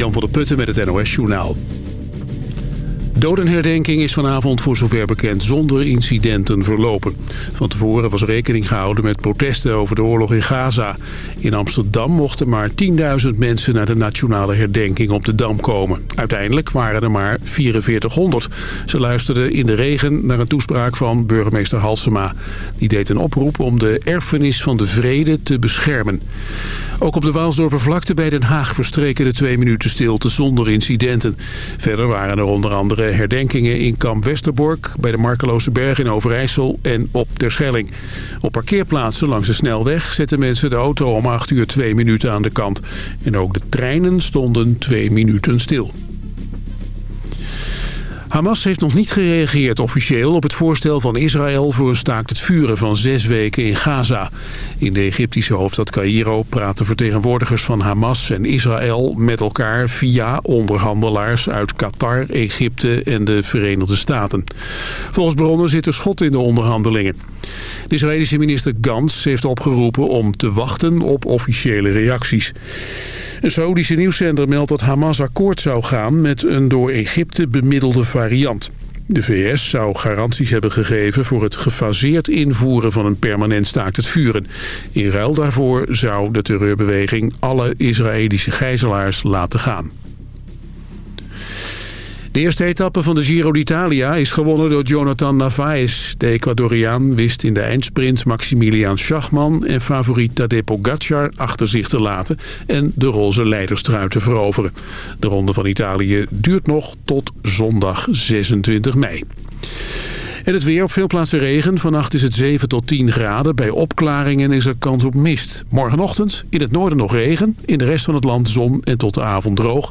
Jan van der Putten met het NOS Journaal. Dodenherdenking is vanavond voor zover bekend zonder incidenten verlopen. Van tevoren was rekening gehouden met protesten over de oorlog in Gaza. In Amsterdam mochten maar 10.000 mensen naar de nationale herdenking op de Dam komen. Uiteindelijk waren er maar 4400. Ze luisterden in de regen naar een toespraak van burgemeester Halsema. Die deed een oproep om de erfenis van de vrede te beschermen. Ook op de Waalsdorpervlakte bij Den Haag verstreken de twee minuten stilte zonder incidenten. Verder waren er onder andere herdenkingen in kamp Westerbork... bij de Markeloze Berg in Overijssel en op Terschelling. Op parkeerplaatsen langs de snelweg zetten mensen de auto om 8 uur 2 minuten aan de kant. En ook de treinen stonden 2 minuten stil. Hamas heeft nog niet gereageerd officieel op het voorstel van Israël voor een staakt het vuren van zes weken in Gaza. In de Egyptische hoofdstad Cairo praten vertegenwoordigers van Hamas en Israël met elkaar via onderhandelaars uit Qatar, Egypte en de Verenigde Staten. Volgens bronnen zit er schot in de onderhandelingen. De Israëlische minister Gantz heeft opgeroepen om te wachten op officiële reacties. Een Saoedische nieuwszender meldt dat Hamas akkoord zou gaan met een door Egypte bemiddelde variant. De VS zou garanties hebben gegeven voor het gefaseerd invoeren van een permanent staakt het vuren. In ruil daarvoor zou de terreurbeweging alle Israëlische gijzelaars laten gaan. De eerste etappe van de Giro d'Italia is gewonnen door Jonathan Narvaez. De Ecuadoriaan wist in de eindsprint Maximilian Schachman en favoriet Tadej Pogacar achter zich te laten en de roze leiderstrui te veroveren. De Ronde van Italië duurt nog tot zondag 26 mei. En het weer op veel plaatsen regen. Vannacht is het 7 tot 10 graden. Bij opklaringen is er kans op mist. Morgenochtend in het noorden nog regen. In de rest van het land zon en tot de avond droog.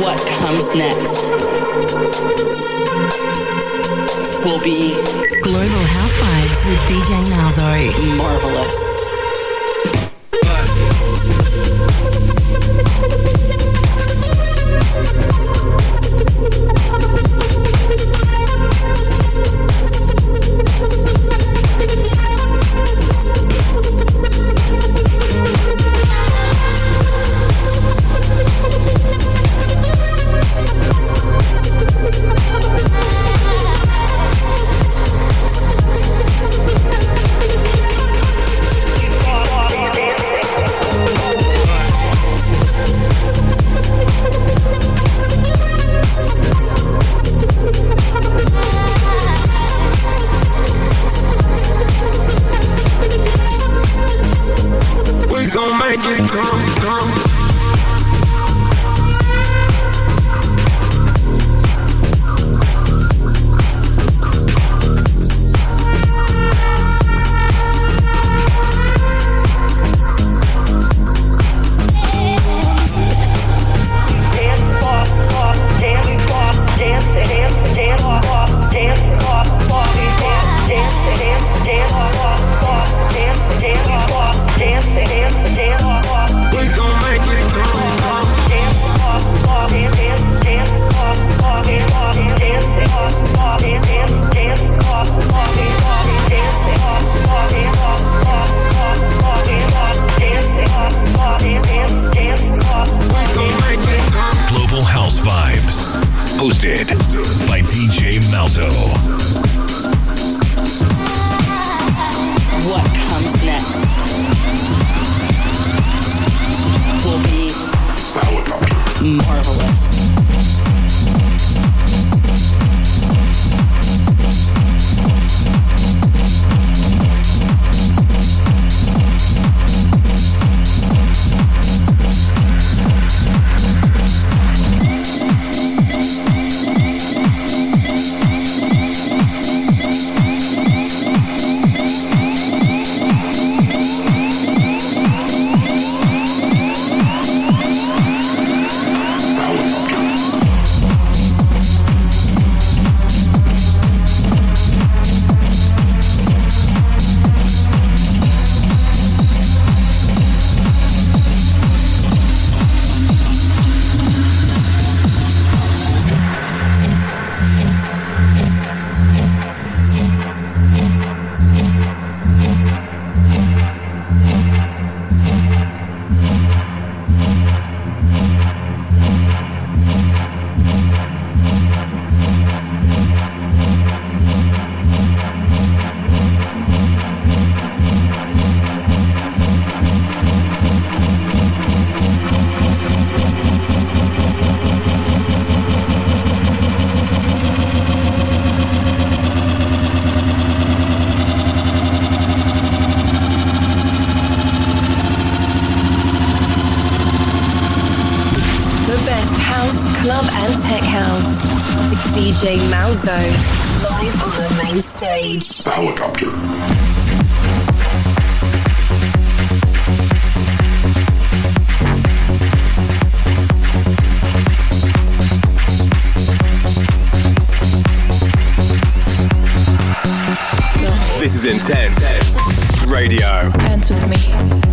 what comes next will be Global House Vibes with DJ Malzo. Marvelous. DJ Malzo, live on the main stage. The Helicopter. This is Intense Radio. Dance with me.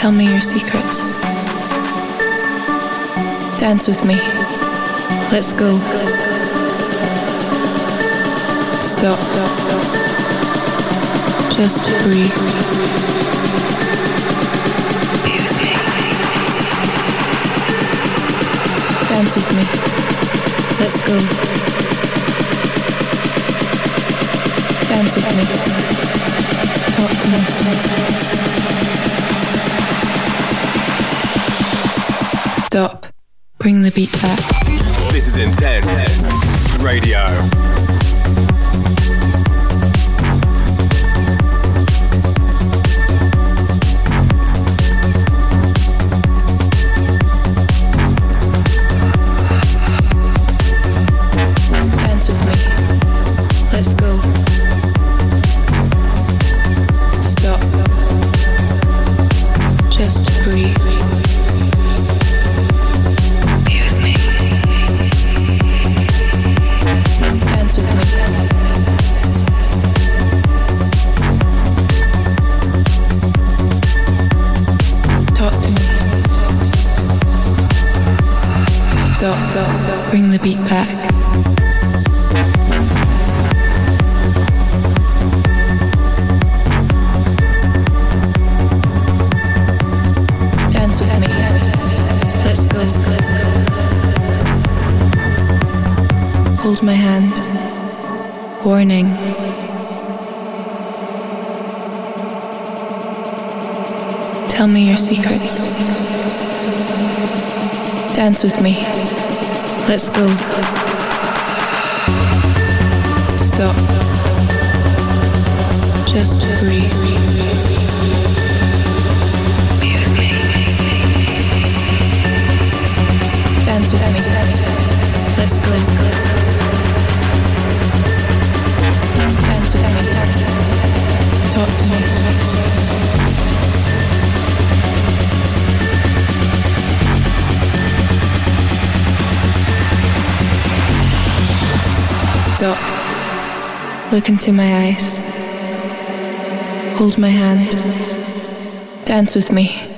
Tell me your secrets. Dance with me. Let's go. Stop. Just breathe. Dance with me. Let's go. Dance with me. Talk to me. Stop. Bring the beat back. This is Intense Radio. Beat back. Dance with me. Let's go. Hold my hand. Warning. Tell me your secrets. Dance with me. Let's go. Stop. Just breathe. Look into my eyes. Hold my hand. Dance with me.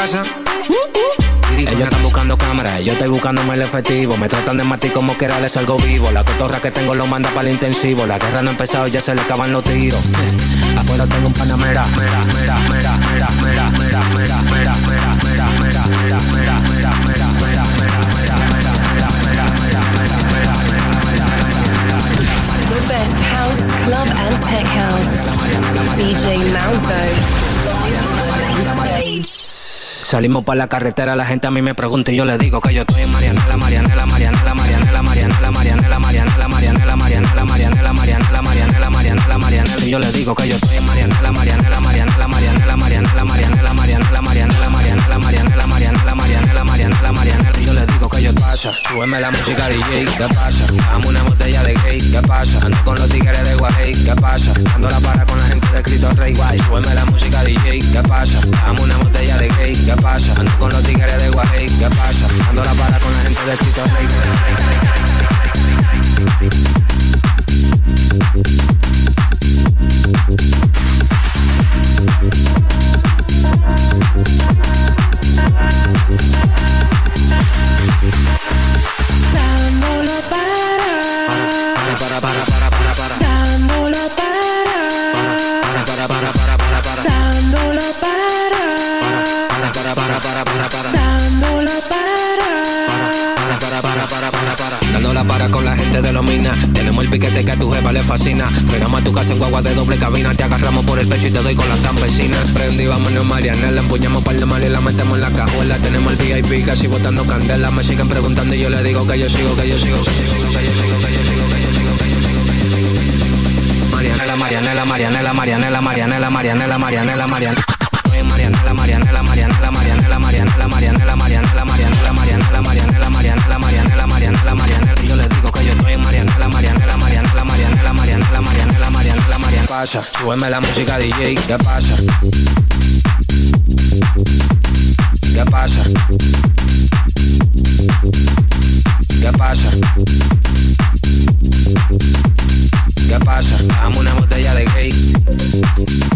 Casa. Ellos están buscando cámaras, yo estoy buscándome el efectivo. Me tratan de matar como que les algo vivo. La cotorra que tengo lo manda para el intensivo. La guerra no ha empezado y ya se le acaban los tiros. Afuera tengo un panamera. Mera, mera, mera, mera, mera, mera, mera, mera, mera, mera, mera, mera, mera, mera, mera, mera, The best house, club, and tech house. DJ Malzo. Salimos para la carretera, la gente a mí me pregunta y yo le digo que yo estoy en Marianela, Marianela, Marianela, Marianela, Marianela, Marianela, Marianela, Marianela, Marianela, Marianela, Marianela, Marianela, Marianela, Marianela, y yo le digo que yo estoy en Marianela, Marianela, Marianela, Marianela, Marianela, Marianela, Marianela, Marianela, Marianela, Marianela, Marianela, Marianela, Marianela, Marianela, yo pasa, súbeme la música DJ, ¿qué pasa? Dame una botella de gay, ¿qué pasa? Ando con los tigres de Guay, ¿qué pasa? Ando la para con la gente de Cristo Rey Guay, súbeme la música DJ, ¿qué pasa? Dame una botella de gay, ¿qué pasa? Ando con los tigres de Guay, ¿qué pasa? Ando la para con la gente de Cristo Rey Dándolo minas. Tenemos el piquete que a tu jefa le fascina. Frenamos a tu casa en guagua de doble cabina. Te agarramos por el pecho y te doy con las campesinas. Prendí, vámonos, Marianela. Empuñamos par de mal y la metemos en la cajuela. Tenemos el VIP casi botando candela. Me siguen preguntando y yo le digo que yo sigo, que yo sigo, que yo sigo, que yo sigo, que yo sigo, que yo sigo, que yo sigo. Marianela, Marianela, Marianela, Marianela, Marianela, Marianela, Marianela, Marianela. Oye, Marianela, Marianela, Marianela, Marianela, Marianela, Marianela, Marianela, Marianela, Marianela, Marianela, Marianela, Marianela, Marianela, Marianela. Y yo le digo que yo estoy en Marianela, Marianela, Marianela, Marianela, Marianela, Marianela, Marianela, Marianela. Pasa, súbeme la música DJ, ¿qué pasa? ¿Qué pasa? ¿Qué pasa? ¿Qué pasa? Dame una botella de gay.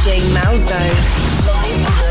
DJ Malzone.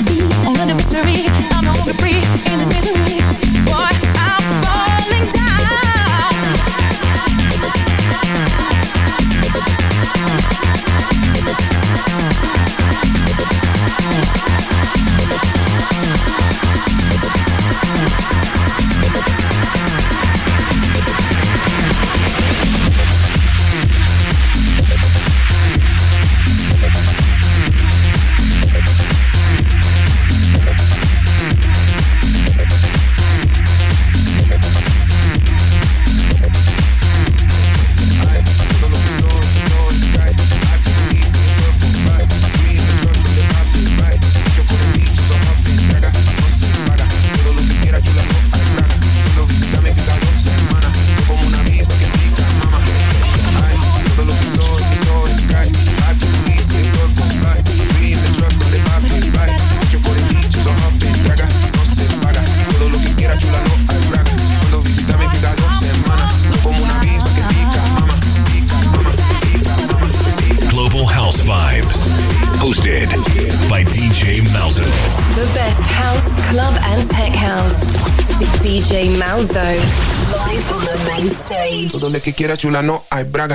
melody, all of the mystery. I'm no longer free in this misery. quiere chula, no hay braga.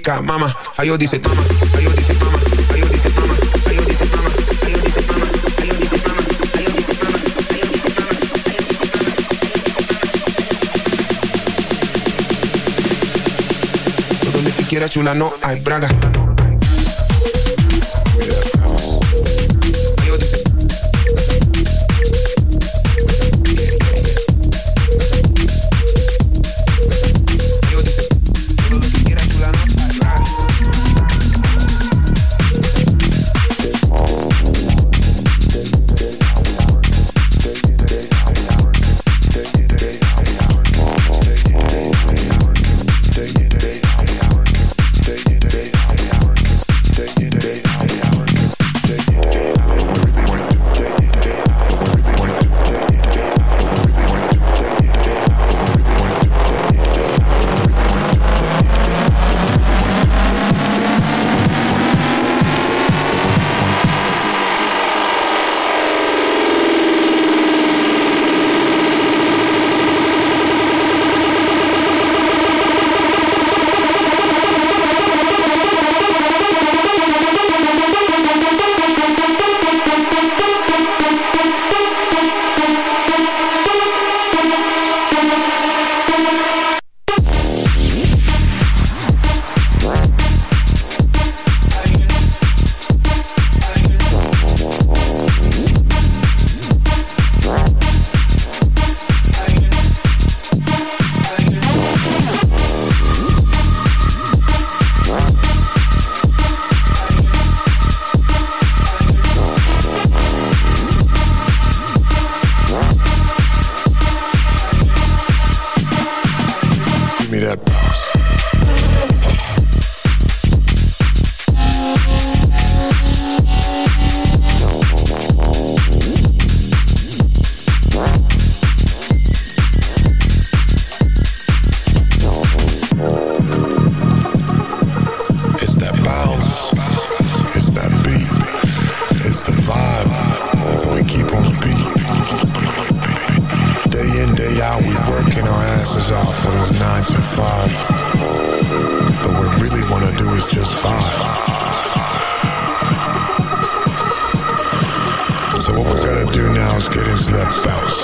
rica, mama. Ay, yo dice, mama. Ay, yo dice, mama. Ay, yo dice, mama. Ay, yo dice, mama. Ay, yo dice, mama. Ay, yo dice, mama. Ay, yo dice, mama. Donde te quiera chula no hay braga. the bounce.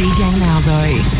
DJ Malzo.